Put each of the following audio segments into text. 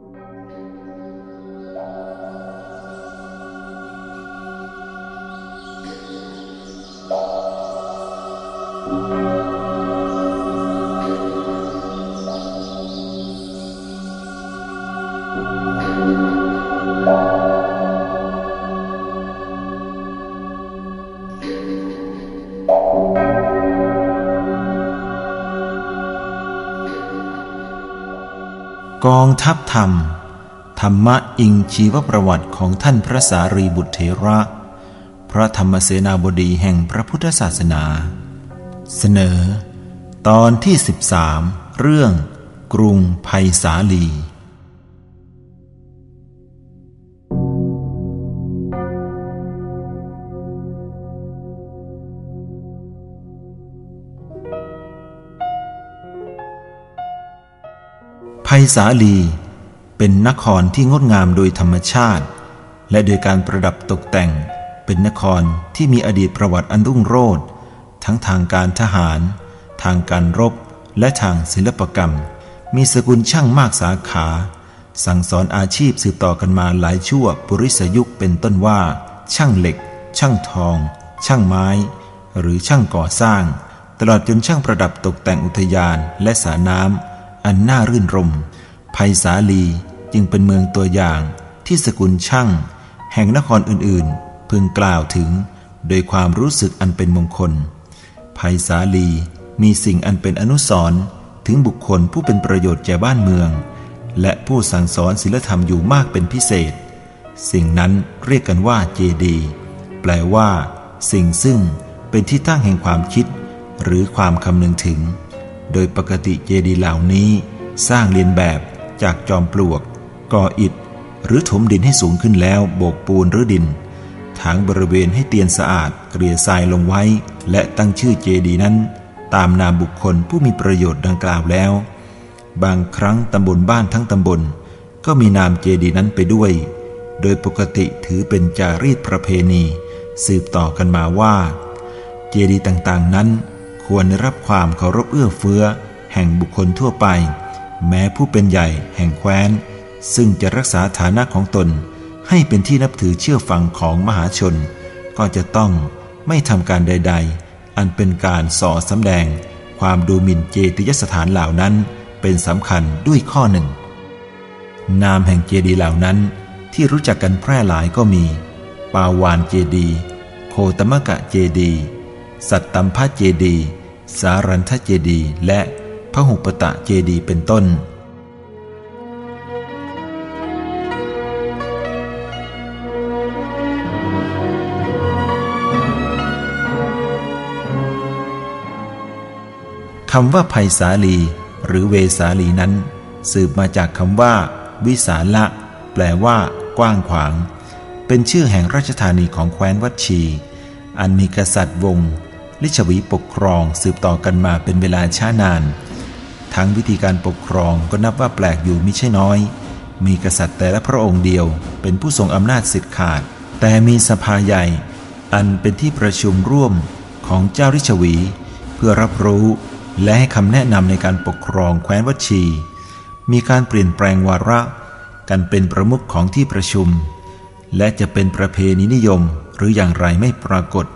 Música กองทัพธรรม ธรรมะอิงชีวประวัติของท่านพระสารีบุตรเถระ พระธรรมเสนาบดีแห่งพระพุทธศาสนา เสนอ ตอนที่ 13 เรื่องกรุงภัยสาลี ภัยสาลี เป็นนครที่งดงามโดยธรรมชาติ และโดยการประดับตกแต่ง เป็นนครที่มีอดีตประวัติอันรุ่งโรจน์ทั้งทางการทหาร ทางการรบ และทางศิลปกรรม มีสกุลช่างมากสาขา สั่งสอนอาชีพสืบต่อกันมาหลายชั่วปุริสยุคเป็นต้นว่า ช่างเหล็ก ช่างทอง ช่างไม้ หรือช่างก่อสร้าง ตลอดจนช่างประดับตกแต่งอุทยานและสระน้ำ อันน่ารื่นรมภัยสาลีจึงเป็นเมืองตัวอย่างที่สกุลช่าง แห่งนครอื่นๆ พึงกล่าวถึงโดยความรู้สึกอันเป็นมงคลภัยสาลีมีสิ่งอันเป็นอนุสรณ์ถึงบุคคลผู้เป็นประโยชน์แก่บ้านเมือง และผู้สั่งสอนศิลธรรมอยู่มากเป็นพิเศษ สิ่งนั้นเรียกกันว่าเจดี แปลว่า สิ่งซึ่งเป็นที่ตั้งแห่งความคิด หรือความคำนึงถึง โดยปกติเจดีย์เหล่านี้สร้างเรียนแบบจากจอมปลวก ก่ออิฐ หรือถมดินให้สูงขึ้นแล้วโบกปูนหรือดิน ถางบริเวณให้เตียนสะอาดเกลี่ยทรายลงไว้ และตั้งชื่อเจดีย์นั้น ตามนามบุคคลผู้มีประโยชน์ดังกล่าวแล้ว บางครั้งตำบลบ้านทั้งตำบล ก็มีนามเจดีย์นั้นไปด้วย โดยปกติถือเป็นจารีตประเพณี สืบต่อกันมาว่า เจดีย์ต่างๆนั้น ควรได้รับความเคารพเอื้อเฟื้อ แห่งบุคคลทั่วไป แม้ผู้เป็นใหญ่แห่งแคว้น ซึ่งจะรักษาฐานะของตน ให้เป็นที่นับถือเชื่อฟังของมหาชน ก็จะต้องไม่ทำการใด ๆ อันเป็นการส่อสำแดง ความดูหมิ่นเจติยสถานเหล่านั้นเป็นสำคัญด้วยข้อหนึ่ง นามแห่งเจดีเหล่านั้น ที่รู้จักกันแพร่หลายก็มี ปาวานเจดี โคตมกะเจดี สัตตัมพะเจดี สารันทเจดีและพระหุปตะเจดีเป็นต้น คำว่าภัยสาลีหรือเวสาลีนั้น สืบมาจากคำว่า วิสาละ แปลว่า กว้างขวาง เป็นชื่อแห่งราชธานีของแคว้นวัดชี อันมีกษัตริย์วง ลิชวีปกครองสืบต่อกันมาเป็นเวลาช้านาน ทั้งวิธีการปกครองก็นับว่าแปลกอยู่มิใช่น้อย มีกษัตริย์แต่ละพระองค์เดียว เป็นผู้ทรงอำนาจสิทธิ์ขาด แต่มีสภาใหญ่ อันเป็นที่ประชุมร่วมของเจ้าริชวี เพื่อรับรู้และให้คำแนะนำในการปกครองแคว้นวัชี มีการเปลี่ยนแปลงวาระกันเป็นประมุขของที่ประชุม และจะเป็นประเพณีนิยมหรืออย่างไรไม่ปรากฏ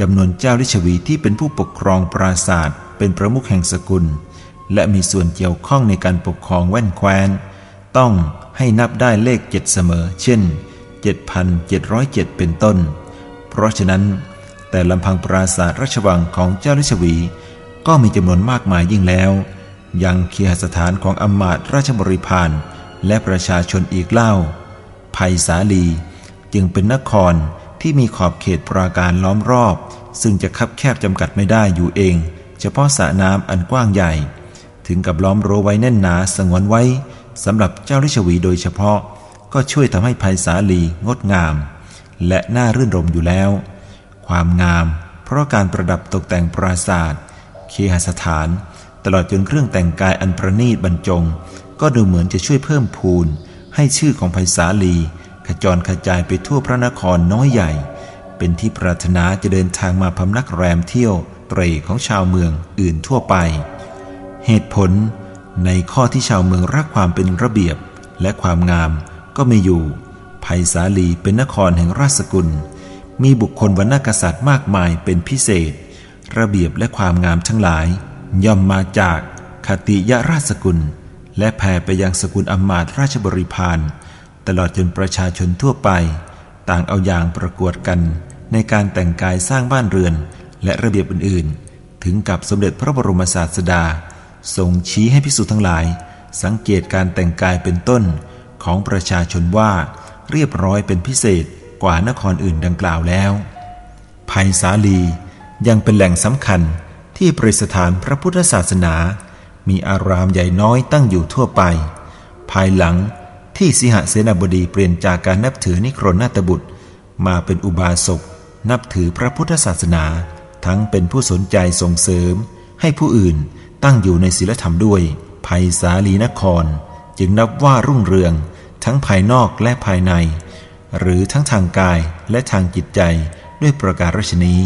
จำนวนเจ้าลิชวีที่เป็นผู้ปกครองปราศาสตร์เป็นประมุขแห่งสกุล และมีส่วนเกี่ยวข้องในการปกครองแว่นแคว้น ต้องให้นับได้เลขเจ็ดเสมอ เช่น 7,707 เป็นต้น เพราะฉะนั้น แต่ลำพังปราศาสตร์ราชวังของเจ้าลิชวี ก็มีจำนวนมากมายยิ่งแล้ว ยังเคียสถานของอมาตราชบริพารและประชาชนอีกเล่าภัยสาลีจึงเป็นนคร ที่มีขอบเขตปราการล้อมรอบ ซึ่งจะคับแคบจำกัดไม่ได้อยู่เอง เฉพาะสระน้ำอันกว้างใหญ่ ถึงกับล้อมรั้วไว้แน่นหนาสงวนไว้สำหรับเจ้าลิชวีโดยเฉพาะ ก็ช่วยทำให้ภัยสาลีงดงาม และน่ารื่นรมอยู่แล้ว ความงาม เพราะการประดับตกแต่งปราสาทเคหสถาน ตลอดจนเครื่องแต่งกายอันประณีตบรรจง ก็ดูเหมือนจะช่วยเพิ่มพูนให้ชื่อของภัยสาลี ขจรขจายไปทั่วพระนครน้อยใหญ่ เป็นที่ปรารถนาจะเดินทางมาพำนักแรมเที่ยวเตรของชาวเมืองอื่นทั่วไป เหตุผลในข้อที่ชาวเมืองรักความเป็นระเบียบและความงามก็ไม่อยู่ ภัยสาลีเป็นนครแห่งราชสกุล มีบุคคลวรรณกษัตริย์มากมายเป็นพิเศษ ระเบียบและความงามทั้งหลาย ย่อมมาจากคติยราชสกุล และแผ่ไปยังสกุลอมาตราชบริพาร ตลอดจนประชาชนทั่วไป ต่างเอาอย่างประกวดกัน ในการแต่งกายสร้างบ้านเรือน และระเบียบอื่นๆ ถึงกับสมเด็จพระบรมศาสดาทรงชี้ให้พิสูจทั้งหลาย สังเกตการแต่งกายเป็นต้นของประชาชนว่า เรียบร้อยเป็นพิเศษกว่านครอื่นดังกล่าวแล้วภัยสาลียังเป็นแหล่งสำคัญที่ประสถานพระพุทธศาสนา มีอารามใหญ่น้อยตั้งอยู่ทั่วไป ภายหลัง ที่สิหเสนาบดีเปลี่ยนจากการนับถือนิครนนาตบุตร มาเป็นอุบาสกนับถือพระพุทธศาสนา ทั้งเป็นผู้สนใจส่งเสริม ให้ผู้อื่นตั้งอยู่ในศีลธรรมด้วยภัยสาลีนคร จึงนับว่ารุ่งเรือง ทั้งภายนอกและภายใน หรือทั้งทางกายและทางจิตใจด้วยประการชนี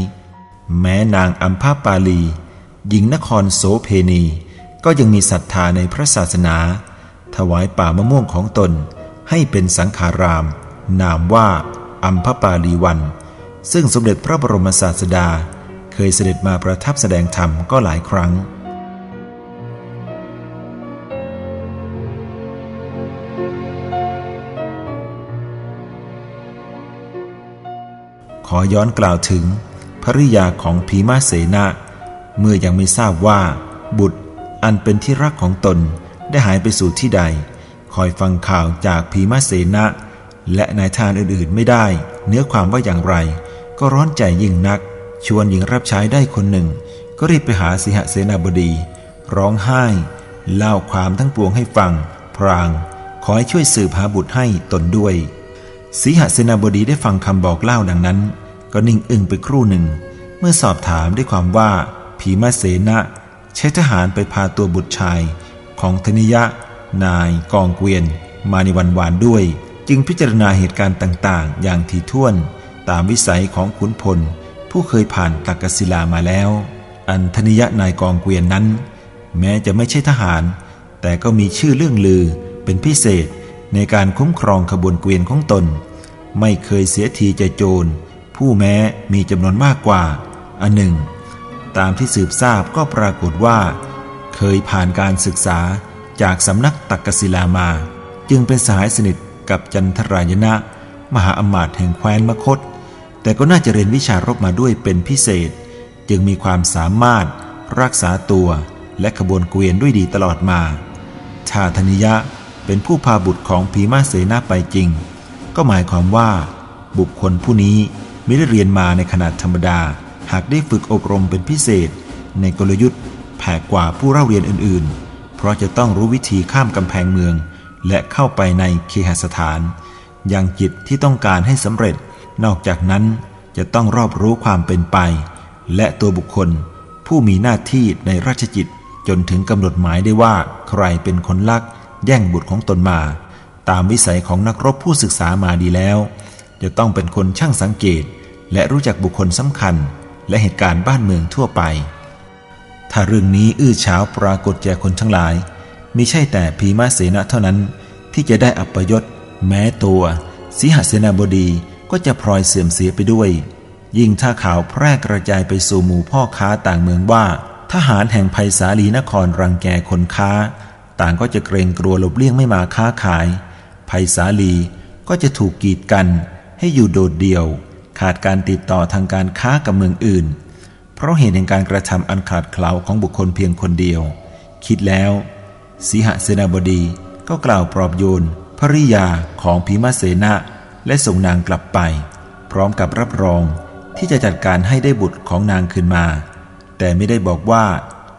แม้นางอัมพาปาลี หญิงนครโสเพณี ก็ยังมีศรัทธาในพระศาสนา ถวายป่ามะม่วงของตนให้เป็นสังขาราม นามว่าอัมพปาลีวัน ซึ่งสมเด็จพระบรมศาสดา เคยเสด็จมาประทับแสดงธรรมก็หลายครั้ง ขอย้อนกล่าวถึงภริยาของพีมาเสนาเมื่อยังไม่ทราบว่า บุตรอันเป็นที่รักของตน ได้หายไปสู่ที่ใด คอยฟังข่าวจากพีมาเสนาและนายทานอื่นๆไม่ได้ เนื้อความว่าอย่างไร ก็ร้อนใจยิ่งนัก ชวนหญิงรับใช้ได้คนหนึ่ง ก็รีบไปหาสิหเสนาบดี ร้องไห้ เล่าความทั้งปวงให้ฟัง พราง ขอให้ช่วยสืบหาบุตรให้ตนด้วยสีหเสนาบดีได้ฟังคำบอกเล่าดังนั้น ก็นิ่งอึ้งไปครู่หนึ่ง เมื่อสอบถามด้วยความว่าผีมาเสนะใช้ทหารไปพาตัวบุตรชาย ของธนิยะ นาย กองเกวียน มาในวันวานด้วย จึงพิจารณาเหตุการณ์ต่างๆ อย่างถี่ถ้วน ตามวิสัยของขุนพล ผู้เคยผ่านตักกศิลามาแล้ว อันธนิยะนายกองเกวียนนั้น แม้จะไม่ใช่ทหาร แต่ก็มีชื่อเรื่องลือเป็นพิเศษในการคุ้มครองขบวนเกวียนของตน ไม่เคยเสียทีใจโจร ผู้แม้มีจำนวนมากกว่า อันหนึ่ง ตามที่สืบทราบก็ปรากฏว่า เคยผ่านการศึกษาจากสำนักตักกศิลามา จึงเป็นสหายสนิทกับจันทรายณะมหาอมาตย์แห่งแคว้นมคต แต่ก็น่าจะเรียนวิชารบมาด้วยเป็นพิเศษ จึงมีความสามารถ รักษาตัวและขบวนเกวียนด้วยดีตลอดมา ชาธนิยะเป็นผู้พาบุตรของพีมาเสนาไปจริง ก็หมายความว่า บุคคลผู้นี้ไม่ได้เรียนมาในขนาดธรรมดา หากได้ฝึกอบรมเป็นพิเศษ ในกลยุทธ์ ผ่กว่าผู้เล่าเรียนอื่นๆ เพราะจะต้องรู้วิธีข้ามกำแพงเมือง และเข้าไปในเคหสถาน อย่างจิตที่ต้องการให้สำเร็จ นอกจากนั้นจะต้องรอบรู้ความเป็นไป และตัวบุคคลผู้มีหน้าที่ในราชจิตจนถึงกำหนดหมายได้ว่าใครเป็นคนลัก แย่งบุตรของตนมา ตามวิสัยของนักรบผู้ศึกษามาดีแล้ว จะต้องเป็นคนช่างสังเกต และรู้จักบุคคลสำคัญ และเหตุการณ์บ้านเมืองทั่วไป ถ้าเรื่องนี้อื้อฉาวปรากฏแก่คนทั้งหลายมิใช่แต่พีมาเสนาเท่านั้นที่จะได้อัปยศแม้ตัวสีหเสนาบดีก็จะพลอยเสื่อมเสียไปด้วย ยิ่งถ้าข่าวแพร่กระจายไปสู่หมู่พ่อค้าต่างเมืองว่า ทหารแห่งภัยสาลีนครรังแกคนค้า ต่างก็จะเกรงกลัวหลบเลี่ยงไม่มาค้าขายภัยสาลีก็จะถูกกีดกันให้อยู่โดดเดี่ยว ขาดการติดต่อทางการค้ากับเมืองอื่น เพราะเหตุแห่งการกระทำอันขาดเขลาของบุคคลเพียงคนเดียว คิดแล้ว สีหเสนาบดีก็กล่าวปลอบโยนภริยาของพีมาเสนะและส่งนางกลับไป พร้อมกับรับรองที่จะจัดการให้ได้บุตรของนางคืนมา แต่ไม่ได้บอกว่า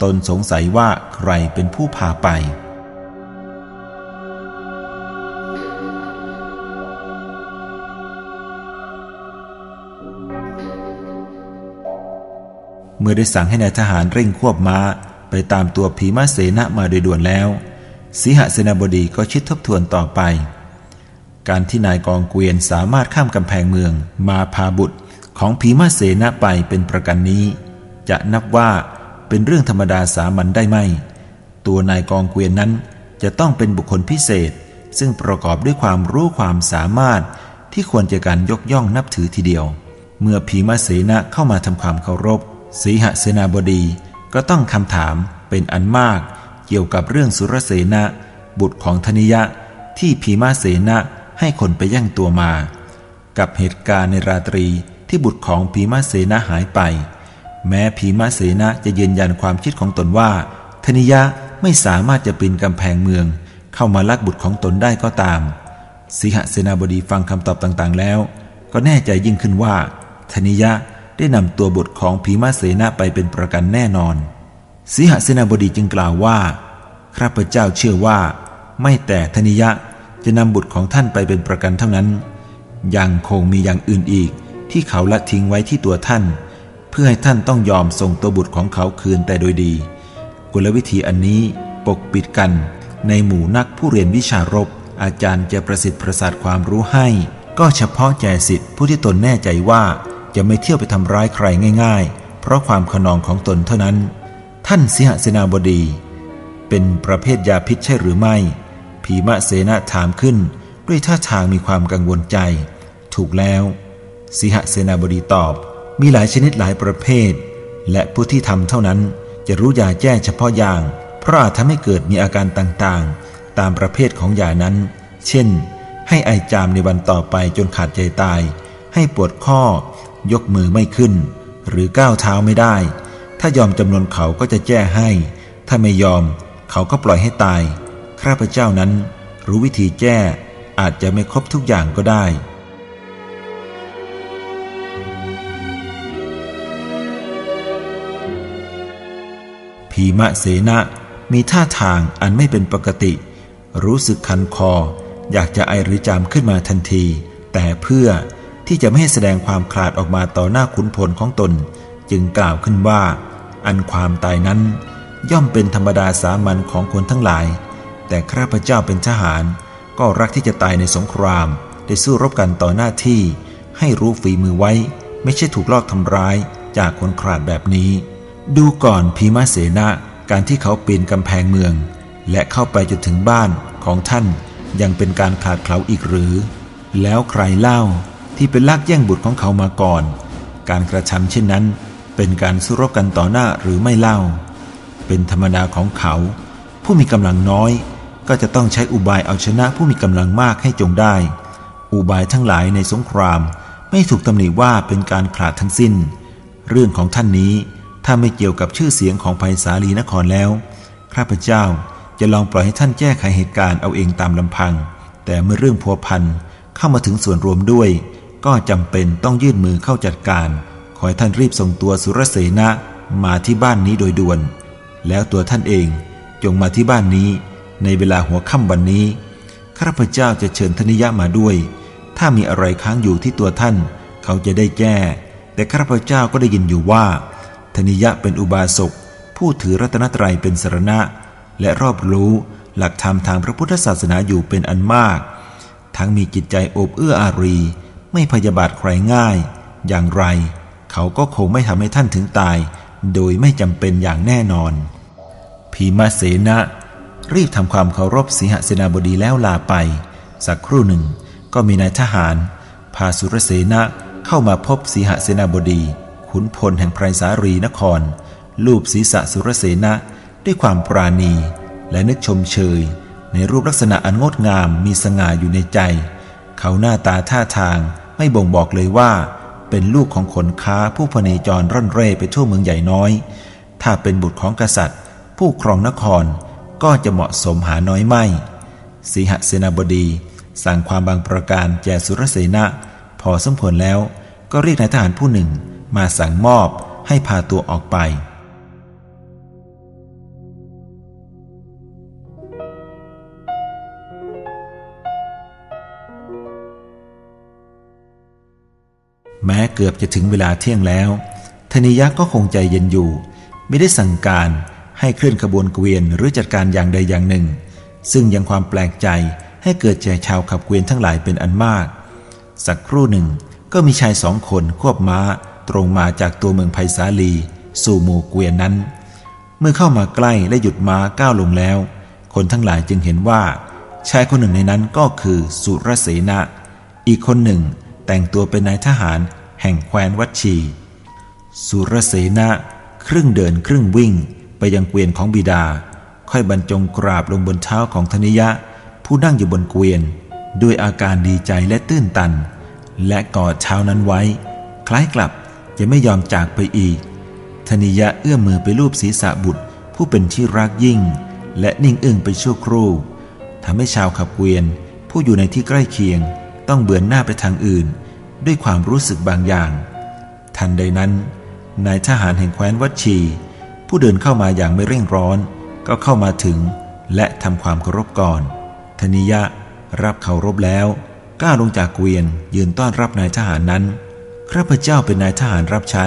ตนสงสัยว่าใครเป็นผู้พาไป เมื่อได้สั่งให้นายทหารเร่งควบม้า ไปตามตัวผีมาเสนามาโดยด่วนแล้วสีหเสนาบดีก็คิดทบทวนต่อไป การที่นายกองเกวียนสามารถข้ามกำแพงเมือง มาพาบุตรของผีมาเสนาไปเป็นประกันนี้ จะนับว่าเป็นเรื่องธรรมดาสามัญได้ไหม ตัวนายกองเกวียนนั้นจะต้องเป็นบุคคลพิเศษ ซึ่งประกอบด้วยความรู้ความสามารถที่ควรจะการยกย่องนับถือทีเดียว เมื่อพีมาเสนะเข้ามาทำความเคารพ สีหเสนาบดีก็ต้องคำถามเป็นอันมากเกี่ยวกับเรื่องสุรเสนะบุตรของธนิยะที่พีมาเสนะให้คนไปย่งตัวมา กับเหตุการณ์ในราตรีที่บุตรของพีมาเสนะหายไป แม้พีมาเสนะจะยืนยันความคิดของตนว่า ธนิยะไม่สามารถจะปีนกำแพงเมือง เข้ามาลักบุตรของตนได้ก็ตามสิหเสนาบดีฟังคำตอบต่างๆแล้ว ก็แน่ใจยิ่งขึ้นว่า ธนิยะ ได้นำตัวบุตรของพีมาเสนาไปเป็นประกันแน่นอน สิหเสนาบดีจึงกล่าวว่า ข้าพเจ้าเชื่อว่า ไม่แต่ธนิยะจะนำบุตรของท่านไปเป็นประกันเท่านั้น ยังคงมีอย่างอื่นอีก ที่เขาละทิ้งไว้ที่ตัวท่าน เพื่อให้ท่านต้องยอมส่งตัวบุตรของเขาคืนแต่โดยดี กลวิธีอันนี้ปกปิดกัน ในหมู่นักผู้เรียนวิชารบ อาจารย์จะประสิทธิ์ประสาทความรู้ให้ ก็เฉพาะแจสิทธิ์ผู้ที่ตนแน่ใจว่า จะไม่เที่ยวไปทำร้ายใครง่าย ๆ เพราะความขนองของตนเท่านั้น ท่านสิหเสนาบดี เป็นประเภทยาพิษใช่หรือไม่ผีมะเสนาถามขึ้น ด้วยท่าทางมีความกังวลใจ ถูกแล้ว สิหเสนาบดีตอบ มีหลายชนิดหลายประเภท และผู้ที่ทำเท่านั้นจะรู้ยาแจ้เฉพาะอย่าง เพราะอาจทำให้เกิดมีอาการต่างๆ ตามประเภทของยานั้น เช่น ให้ไอจามในวันต่อไปจนขาดใจตาย ให้ปวดข้อ ยกมือไม่ขึ้น หรือก้าวเท้าไม่ได้ ถ้ายอมจำนวนเขาก็จะแจ้ให้ ถ้าไม่ยอมเขาก็ปล่อยให้ตาย ข้าพเจ้านั้นรู้วิธีแจ้อาจจะไม่ครบทุกอย่างก็ได้พีมะเสนะมีท่าทางอันไม่เป็นปกติ รู้สึกคันคอ อยากจะไอหรือจามขึ้นมาทันที แต่เพื่อ ที่จะไม่ให้แสดงความคลาดออกมาต่อหน้าขุนพลของตน จึงกล่าวขึ้นว่า อันความตายนั้น ย่อมเป็นธรรมดาสามัญของคนทั้งหลาย แต่ข้าพเจ้าเป็นทหาร ก็รักที่จะตายในสงคราม ได้สู้รบกันต่อหน้าที่ ให้รู้ฝีมือไว้ ไม่ใช่ถูกลอกทำร้ายจากคนขลาดแบบนี้ ดูก่อนพีมาเสนาการที่เขาปีนกำแพงเมือง และเข้าไปจนถึงบ้านของท่านยังเป็นการขาดเขาอีกหรือ แล้วใครเล่า ที่เป็นลักแย่งบุตรของเขามาก่อน การกระทำเช่นนั้น เป็นการสู้รบกันต่อหน้าหรือไม่เล่า เป็นธรรมดาของเขา ผู้มีกำลังน้อย ก็จะต้องใช้อุบายเอาชนะผู้มีกำลังมากให้จงได้ อุบายทั้งหลายในสงคราม ไม่ถูกตำหนิว่าเป็นการขาดทั้งสิ้น เรื่องของท่านนี้ถ้าไม่เกี่ยวกับชื่อเสียงของภัยสาลีนครแล้วข้าพเจ้าจะลองปล่อยให้ท่านแก้ไขเหตุการณ์เอาเองตามลำพัง แต่เมื่อเรื่องพัวพันเข้ามาถึงส่วนรวมด้วย ก็จำเป็นต้องยื่นมือเข้าจัดการ ขอให้ท่านรีบส่งตัวสุรเสนะมาที่บ้านนี้โดยด่วน แล้วตัวท่านเองจงมาที่บ้านนี้ในเวลาหัวค่ำวันนี้ข้าพเจ้าจะเชิญธนิยะมาด้วย ถ้ามีอะไรค้างอยู่ที่ตัวท่าน เขาจะได้แก้ แต่ข้าพเจ้าก็ได้ยินอยู่ว่า ธนิยะเป็นอุบาสกผู้ถือรัตนตรัยเป็นสรณะ และรอบรู้หลักธรรมทางพระพุทธศาสนาอยู่เป็นอันมาก ทั้งมีจิตใจอบเอื้ออารี ไม่พยาบาทใครง่าย อย่างไร เขาก็คงไม่ทำให้ท่านถึงตาย โดยไม่จำเป็นอย่างแน่นอนพีมาเสนะรีบทำความเคารพสีหเสนาบดีแล้วลาไป สักครู่หนึ่ง ก็มีนายทหาร พาสุรเสนะเข้ามาพบสีหเสนาบดี ขุนพลแห่งไพรสารีนคร ลูบศีรษะสุรเสนะด้วยความปราณี และนึกชมเชย ในรูปลักษณะอันงดงามมีสง่าอยู่ในใจ เขาหน้าตาท่าทางไม่บ่งบอกเลยว่า เป็นลูกของขนค้าผู้พเนจรร่อนเร่ไปทั่วเมืองใหญ่น้อย ถ้าเป็นบุตรของกษัตริย์ ผู้ครองนครก็จะเหมาะสมหาน้อยไม่ สีหเสนาบดี สั่งความบางประการแก่สุรเสนะพอสมควรแล้วก็เรียกนายทหารผู้หนึ่งมาสั่งมอบให้พาตัวออกไป แม้เกือบจะถึงเวลาเที่ยงแล้วธนิยะก็คงใจเย็นอยู่ ไม่ได้สั่งการให้เคลื่อนขบวนเกวียนหรือจัดการอย่างใดอย่างหนึ่ง ซึ่งยังความแปลกใจให้เกิดแก่ชาวขับเกวียนทั้งหลายเป็นอันมาก สักครู่หนึ่งก็มีชายสองคนควบม้าตรงมาจากตัวเมืองไผ่สาลี สู่หมู่เกวียนนั้น เมื่อเข้ามาใกล้และหยุดม้าก้าวลงแล้ว คนทั้งหลายจึงเห็นว่า ชายคนหนึ่งในนั้นก็คือสุรเสนะ อีกคนหนึ่งแต่งตัวเป็นนายทหาร แห่งแคว้นวัชี สุรเสนะครึ่งเดินครึ่งวิ่งไปยังเกวียนของบิดา ค่อยบรรจงกราบลงบนเท้าของธนิยะ ผู้นั่งอยู่บนเกวียน ด้วยอาการดีใจและตื้นตัน และกอดเท้านั้นไว้ คล้ายกลับจะไม่ยอมจากไปอีกธนิยะเอื้อมมือไปลูบศีรษะบุตรผู้เป็นที่รักยิ่ง และนิ่งอึ้งไปชั่วครู่ทำให้ชาวขับเกวียน ผู้อยู่ในที่ใกล้เคียง ต้องเบือนหน้าไปทางอื่น ด้วยความรู้สึกบางอย่าง ทันใดนั้น นายทหารแห่งแคว้นวัชี ผู้เดินเข้ามาอย่างไม่เร่งร้อน ก็เข้ามาถึง และทำความเคารพก่อน ธนิยะรับเคารพแล้วก้าวลงจากเกวียนยืนต้อนรับนายทหารนั้นข้าพเจ้าเป็นนายทหารรับใช้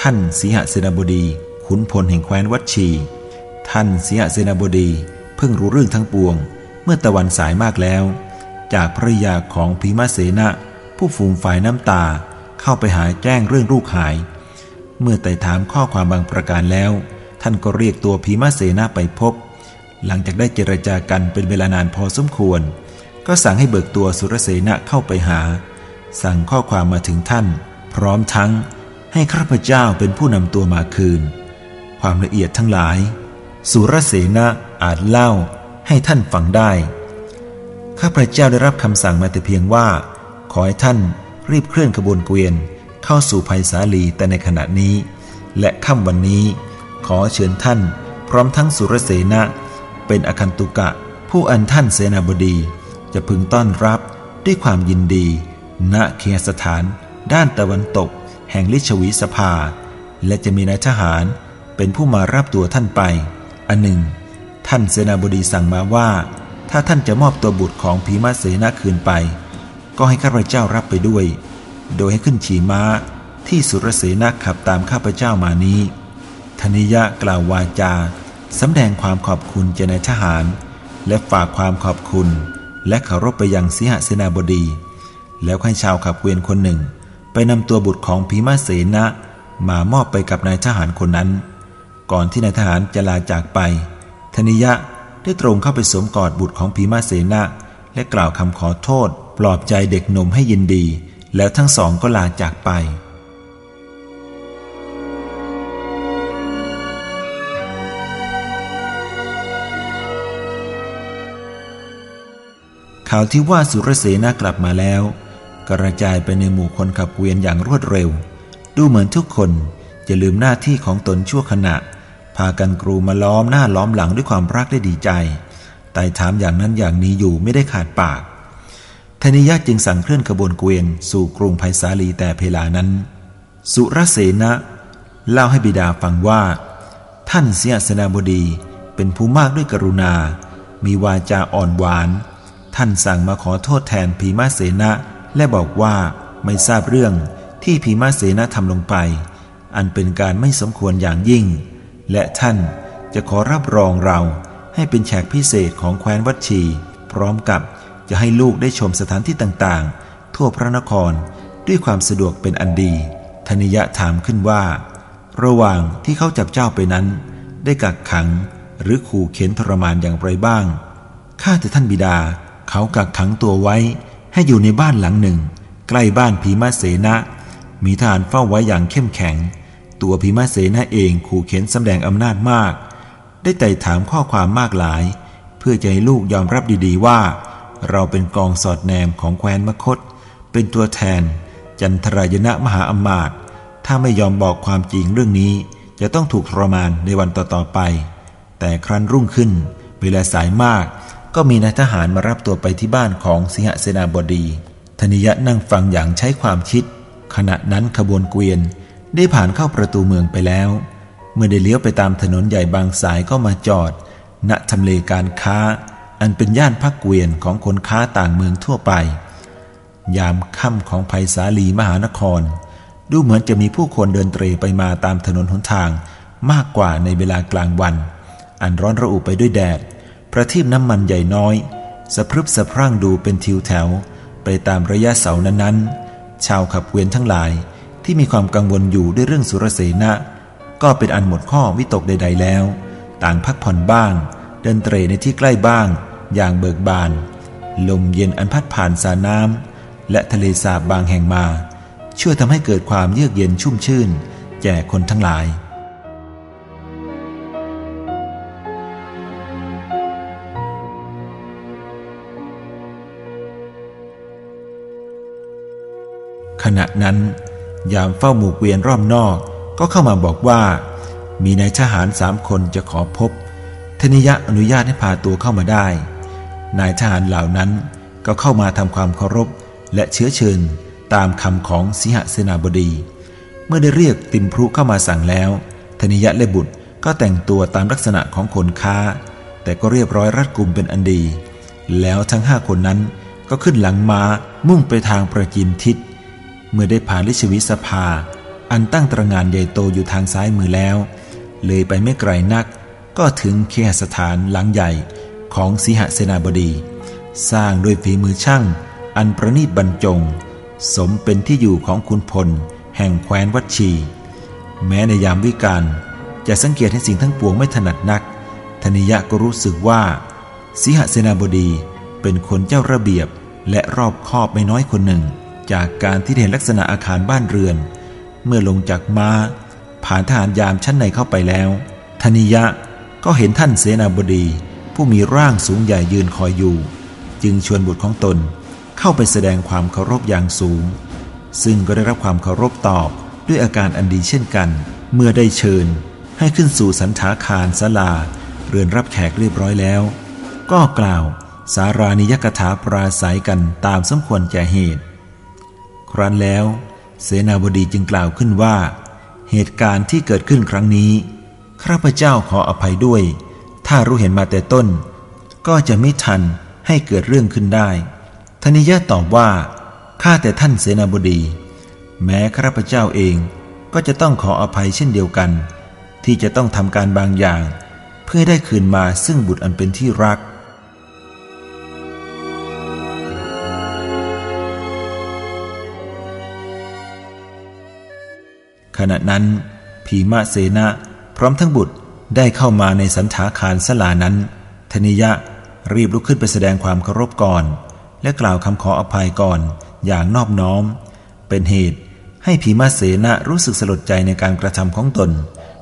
ท่านสีหเสนาบดีขุนพลแห่งแคว้นวัชี ท่านสีหเสนาบดี เพิ่งรู้เรื่องทั้งปวง เมื่อตะวันสายมากแล้ว จากภรยาของพีมาเสนะ ผู้ฟูมฝ่ายน้ำตาเข้าไปหาแจ้งเรื่องลูกหาย เมื่อไต่ถามข้อความบางประการแล้ว ท่านก็เรียกตัวพีมาเสนาไปพบ หลังจากได้เจรจากันเป็นเวลานานพอสมควร ก็สั่งให้เบิกตัวสุรเสนาเข้าไปหา สั่งข้อความมาถึงท่าน พร้อมทั้งให้ข้าพเจ้าเป็นผู้นำตัวมาคืน ความละเอียดทั้งหลาย สุรเสนาอาจเล่าให้ท่านฟังได้ ข้าพเจ้าได้รับคำสั่งมาแต่เพียงว่า ขอให้ท่านรีบเคลื่อนขบวนเกวียนเข้าสู่ภัยสาลีแต่ในขณะนี้ และค่ำวันนี้ ขอเชิญท่านพร้อมทั้งสุรเสนะเป็นอคันตุกะ ผู้อันท่านเสนาบดี จะพึงต้อนรับด้วยความยินดี ณเคียสถาน ด้านตะวันตก แห่งลิชวีสภา และจะมีนายทหารเป็นผู้มารับตัวท่านไป อันหนึ่ง ท่านเสนาบดีสั่งมาว่า ถ้าท่านจะมอบตัวบุตรของพีมาเสนาคืนไป ก็ให้ข้าพเจ้ารับไปด้วย โดยให้ขึ้นขี่ม้าที่สุรเสนาขับตามข้าพเจ้ามานี้ธนิยะกล่าววาจาสำแดงความขอบคุณเจนายทหาร และฝากความขอบคุณ และเคารพไปยังสิหเสนาบดี แล้วให้ชาวขับเกวียนคนหนึ่ง ไปนำตัวบุตรของพีมาเสนะมามอบไปกับนายทหารคนนั้น ก่อนที่นายทหารจะลาจากไปธนิยะได้ตรงเข้าไปสวมกอดบุตรของพีมาเสนะและกล่าวคำขอโทษ ปลอบใจเด็กหนุ่มให้ยินดี แล้วทั้งสองก็ลาจากไป ข่าวที่ว่าสุรเสนากลับมาแล้ว กระจายไปในหมู่คนขับเกวียนอย่างรวดเร็ว ดูเหมือนทุกคนจะลืมหน้าที่ของตนชั่วขณะ พากันกรูมาล้อมหน้าล้อมหลังด้วยความรักและดีใจแต่ถามอย่างนั้นอย่างนี้อยู่ไม่ได้ขาดปาก ธนิยะจึงสั่งเคลื่อนขบวนเกวียนสู่กรุงไผ่สาลีแต่เพลานั้น สุรเสนะเล่าให้บิดาฟังว่า ท่านเสียสนาบดีเป็นผู้มากด้วยกรุณา มีวาจาอ่อนหวาน ท่านสั่งมาขอโทษแทนพีมาเสนะและบอกว่าไม่ทราบเรื่องที่พีมาเสนะทำลงไป อันเป็นการไม่สมควรอย่างยิ่ง และท่านจะขอรับรองเราให้เป็นแขกพิเศษของแคว้นวัดชี พร้อมกับ จะให้ลูกได้ชมสถานที่ต่างๆ ทั่วพระนครด้วยความสะดวกเป็นอันดีธนิยะถามขึ้นว่า ระหว่างที่เขาจับเจ้าไปนั้น ได้กักขังหรือขู่เข็นทรมานอย่างไรบ้าง ข้าแต่ท่านบิดา เขากักขังตัวไว้ ให้อยู่ในบ้านหลังหนึ่ง ใกล้บ้านพีมาเสนะ มีทหารเฝ้าไว้อย่างเข้มแข็ง ตัวพีมาเสนะเองขู่เข็นสำแดงอำนาจมาก ได้ไต่ถามข้อความมากหลาย เพื่อจะให้ลูกยอมรับดีๆว่า เราเป็นกองสอดแนมของแคว้นมคต เป็นตัวแทน จันทรายณะมหาอมาตย์ถ้าไม่ยอมบอกความจริงเรื่องนี้ จะต้องถูกทรมานในวันต่อๆไป แต่ครั้นรุ่งขึ้น เวลาสายมาก ก็มีนายทหารมารับตัวไปที่บ้านของสิหเสนาบดี ธนิยะนั่งฟังอย่างใช้ความคิด ขณะนั้นขบวนเกวียนได้ผ่านเข้าประตูเมืองไปแล้ว เมื่อได้เลี้ยวไปตามถนนใหญ่บางสายก็มาจอด ณทำเลการค้า อันเป็นย่านพักเกวียนของคนค้าต่างเมืองทั่วไป ยามค่ำของภัยสาลีมหานคร ดูเหมือนจะมีผู้คนเดินเตรไปมาตามถนนหนทางมากกว่าในเวลากลางวัน อันร้อนระอุไปด้วยแดดประทีปน้ำมันใหญ่น้อย สะพรึบสะพรั่งดูเป็นทิวแถว ไปตามระยะเสานั้นๆ ชาวขับเกวียนทั้งหลายที่มีความกังวลอยู่ด้วยเรื่องสุรเสนะ ก็เป็นอันหมดข้อวิตกใด ๆ แล้ว ต่างพักผ่อนบ้าง เดินเตรในที่ใกล้บ้าง อย่างเบิกบาน ลมเย็นอันพัดผ่านสาน้ำและทะเลสาบบางแห่งมา ช่วยทำให้เกิดความเยือกเย็นชุ่มชื่น แก่คนทั้งหลาย ขณะนั้น ยามเฝ้าหมู่เกวียนรอบนอกก็เข้ามาบอกว่า มีนายทหารสามคนจะขอพบธนิยะอนุญาตให้พาตัวเข้ามาได้ นายทหารเหล่านั้นก็เข้ามาทำความเคารพและเชื้อเชิญตามคำของสิหเสนาบดี เมื่อได้เรียกติมพรุเข้ามาสั่งแล้ว ธนิยะและบุตรก็แต่งตัวตามลักษณะของคนค้า แต่ก็เรียบร้อยรัดกุมเป็นอันดี แล้วทั้งห้าคนนั้นก็ขึ้นหลังม้ามุ่งไปทางประจิมทิศ เมื่อได้ผ่านลิชวิสภา อันตั้งตระงานใหญ่โตอยู่ทางซ้ายมือแล้ว เลยไปไม่ไกลนัก ก็ถึงเคหสถานหลังใหญ่ ของสีหเสนาบดี สร้างด้วยฝีมือช่าง อันประณีตบรรจง สมเป็นที่อยู่ของคุณพล แห่งแคว้นวัดชี แม้ในยามวิกาลจะสังเกตให้สิ่งทั้งปวงไม่ถนัดนัก ธนิยะก็รู้สึกว่าสีหเสนาบดีเป็นคนเจ้าระเบียบและรอบคอบไม่น้อยคนหนึ่ง จากการที่เห็นลักษณะอาคารบ้านเรือน เมื่อลงจากมา้า ผ่านทหารยามชั้นในเข้าไปแล้วธนิยะก็เห็นท่านเสนาบดี ผู้มีร่างสูงใหญ่ยืนคอยอยู่ จึงชวนบุตรของตนเข้าไปแสดงความเคารพอย่างสูง ซึ่งก็ได้รับความเคารพตอบด้วยอาการอันดีเช่นกัน เมื่อได้เชิญให้ขึ้นสู่สันถาคารสลา เรือนรับแขกเรียบร้อยแล้ว ก็กล่าวสารานิยกถาปราศัยกันตามสมควรแก่เหตุ ครั้นแล้ว เสนาบดีจึงกล่าวขึ้นว่า เหตุการณ์ที่เกิดขึ้นครั้งนี้ ข้าพเจ้าขออภัยด้วย ถ้ารู้เห็นมาแต่ต้น ก็จะไม่ทันให้เกิดเรื่องขึ้นได้ธนิยะตอบว่าข้าแต่ท่านเสนาบดี แม้ข้าพเจ้าเองก็จะต้องขออภัยเช่นเดียวกัน ที่จะต้องทำการบางอย่าง เพื่อได้คืนมาซึ่งบุตรอันเป็นที่รัก ขณะนั้น ผีมาเสนาพร้อมทั้งบุตร ได้เข้ามาในสันถาคารสลานั้น ธนิยะรีบลุกขึ้นไปแสดงความเคารพก่อน และกล่าวคำขออภัยก่อนอย่างนอบน้อม เป็นเหตุให้ผีมาเสนะรู้สึกสลดใจในการกระทำของตน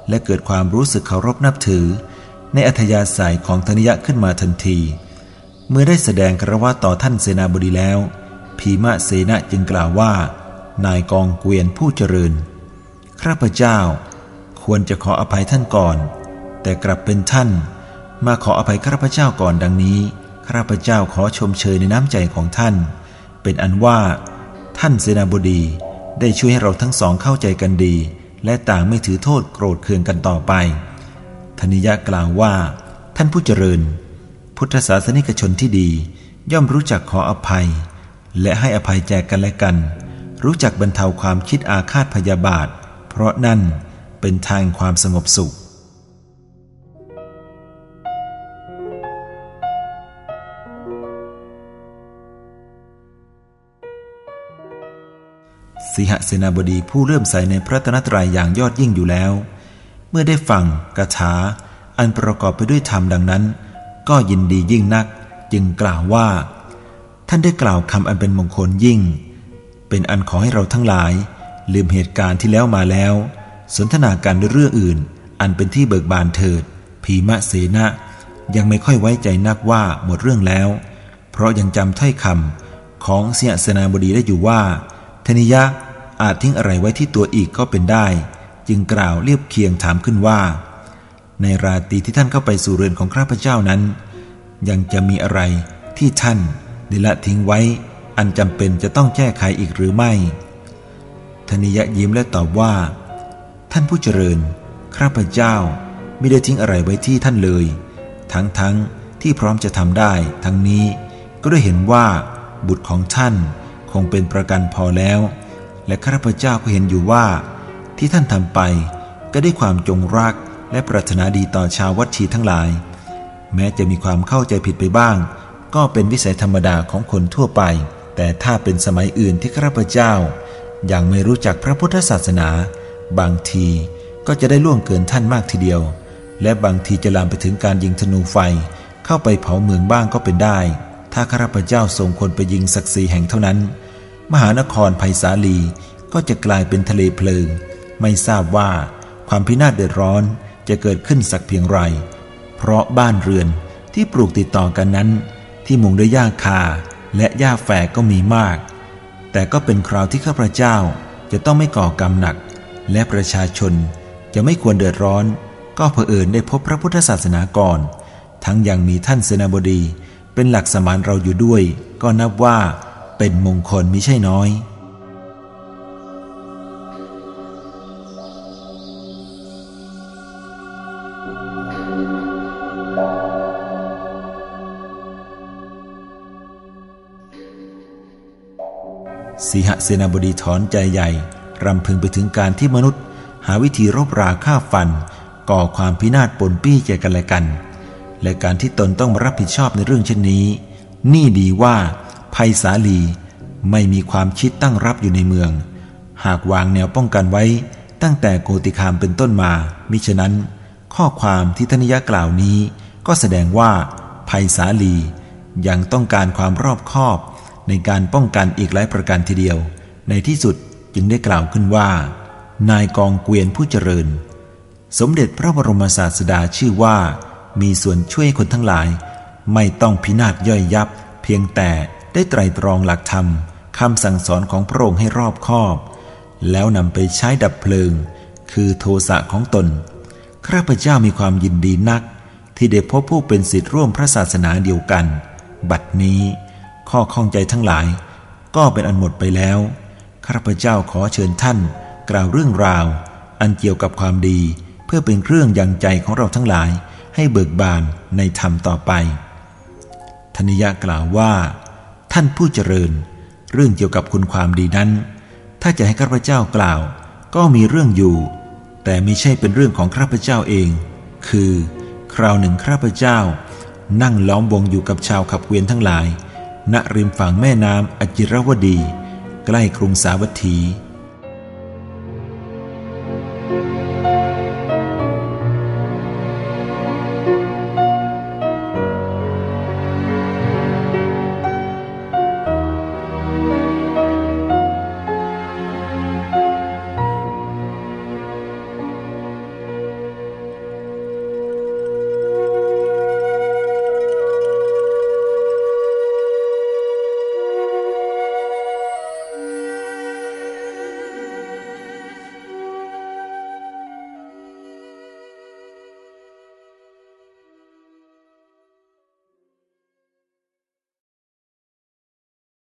และเกิดความรู้สึกเคารพนับถือ ในอัธยาศัยของธนิยะขึ้นมาทันที เมื่อได้แสดงคารวะต่อท่านเสนาบดีแล้วผีมาเสนะจึงกล่าวว่า นายกองเกวียนผู้เจริญ ข้าพเจ้าควรจะขออภัยท่านก่อน แต่กลับเป็นท่าน มาขออภัยข้าพเจ้าก่อนดังนี้ข้าพเจ้าขอชมเชยในน้ำใจของท่าน เป็นอันว่า ท่านเสนาบดีได้ช่วยให้เราทั้งสองเข้าใจกันดี และต่างไม่ถือโทษโกรธเคืองกันต่อไป ธนิยะกล่าวว่า ท่านผู้เจริญ พุทธศาสนิกชนที่ดี ย่อมรู้จักขออภัย และให้อภัยแจกกันและกัน รู้จักบรรเทาความคิดอาฆาตพยาบาท เพราะนั่นเป็นทางความสงบสุข สิหเสนาบดีผู้เริ่มใสในพระตนตรัยอย่างยอดยิ่งอยู่แล้ว เมื่อได้ฟังกระถาอันประกอบไปด้วยธรรมดังนั้น ก็ยินดียิ่งนัก จึงกล่าวว่า ท่านได้กล่าวคำอันเป็นมงคลยิ่ง เป็นอันขอให้เราทั้งหลาย ลืมเหตุการณ์ที่แล้วมาแล้ว สนทนากันด้วยเรื่องอื่น อันเป็นที่เบิกบานเถิดพีมะเสนะยังไม่ค่อยไว้ใจนักว่าหมดเรื่องแล้ว เพราะยังจำถ้อยคำของเสียสนาบดีได้อยู่ว่าธนิยะ อาจทิ้งอะไรไว้ที่ตัวอีกก็เป็นได้ จึงกล่าวเรียบเคียงถามขึ้นว่า ในราตรีที่ท่านเข้าไปสู่เรือนของข้าพเจ้านั้น ยังจะมีอะไรที่ท่านได้ละทิ้งไว้ อันจำเป็นจะต้องแก้ไขอีกหรือไม่ธนิยะยิ้มและตอบว่า ท่านผู้เจริญ ข้าพเจ้าไม่ได้ทิ้งอะไรไว้ที่ท่านเลย ทั้งทั้งที่พร้อมจะทำได้ ทั้งนี้ก็ได้เห็นว่าบุตรของท่านคงเป็นประกันพอแล้ว และข้าพเจ้าก็เห็นอยู่ว่า ที่ท่านทำไปก็ได้ความจงรักและปรารถนาดีต่อชาววัดชีทั้งหลาย แม้จะมีความเข้าใจผิดไปบ้าง ก็เป็นวิสัยธรรมดาของคนทั่วไป แต่ถ้าเป็นสมัยอื่นที่ข้าพเจ้า ยังไม่รู้จักพระพุทธศาสนา บางทีก็จะได้ล่วงเกินท่านมากทีเดียว และบางทีจะลามไปถึงการยิงธนูไฟ เข้าไปเผาเมืองบ้างก็เป็นได้ ถ้าข้าราชเจ้าส่งคนไปยิงศักดิ์ศรีแห่งเท่านั้น มหานครไผ่สาลีก็จะกลายเป็นทะเลเพลิง ไม่ทราบว่าความพินาศเดือดร้อนจะเกิดขึ้นสักเพียงไร เพราะบ้านเรือนที่ปลูกติดต่อกันนั้น ที่มุงด้วยหญ้าคาและหญ้าแฝกก็มีมาก แต่ก็เป็นคราวที่ข้าพเจ้าจะต้องไม่ก่อกรรมหนัก และประชาชนจะไม่ควรเดือดร้อน ก็เผอิญได้พบพระพุทธศาสนาก่อน ทั้งยังมีท่านเสนาบดีเป็นหลักสมานเราอยู่ด้วย ก็นับว่า เป็นมงคลมิใช่น้อย สีหเสนาบดีถอนใจใหญ่ รำพึงไปถึงการที่มนุษย์ หาวิธีรบราฆ่าฟัน ก่อความพินาศปนปี้แก่กันและกัน และการที่ตนต้องมารับผิดชอบในเรื่องเช่นนี้ นี่ดีว่า ภัยสาลีไม่มีความคิดตั้งรับอยู่ในเมือง หากวางแนวป้องกันไว้ตั้งแต่โกติคามเป็นต้นมา มิฉะนั้น ข้อความที่ธนิยะกล่าวนี้ ก็แสดงว่าภัยสาลียังต้องการความรอบคอบในการป้องกันอีกหลายประการทีเดียว ในที่สุดจึงได้กล่าวขึ้นว่า นายกองเกวียนผู้เจริญ สมเด็จพระบรมศาสดาชื่อว่า มีส่วนช่วยคนทั้งหลาย ไม่ต้องพินาศย่อยยับ เพียงแต่ ได้ไตรตรองหลักธรรมคำสั่งสอนของพระองค์ให้รอบคอบ แล้วนำไปใช้ดับเพลิง คือโทสะของตน ข้าพเจ้ามีความยินดีนัก ที่ได้พบผู้เป็นสิทธิร่วมพระศาสนาเดียวกัน บัดนี้ ข้อข้องใจทั้งหลาย ก็เป็นอันหมดไปแล้วข้าพเจ้าขอเชิญท่าน กล่าวเรื่องราว อันเกี่ยวกับความดี เพื่อเป็นเครื่องยังใจของเราทั้งหลาย ให้เบิกบานในธรรมต่อไปธนิยะกล่าวว่า ท่านผู้เจริญ เรื่องเกี่ยวกับคุณความดีนั้น ถ้าจะให้ข้าพเจ้ากล่าว ก็มีเรื่องอยู่ แต่ไม่ใช่เป็นเรื่องของข้าพเจ้าเอง คือ คราวหนึ่งข้าพเจ้า นั่งล้อมวงอยู่กับชาวขับเวียนทั้งหลาย ณริมฝั่งแม่น้ำอจิรวดี ใกล้กรุงสาวัตถี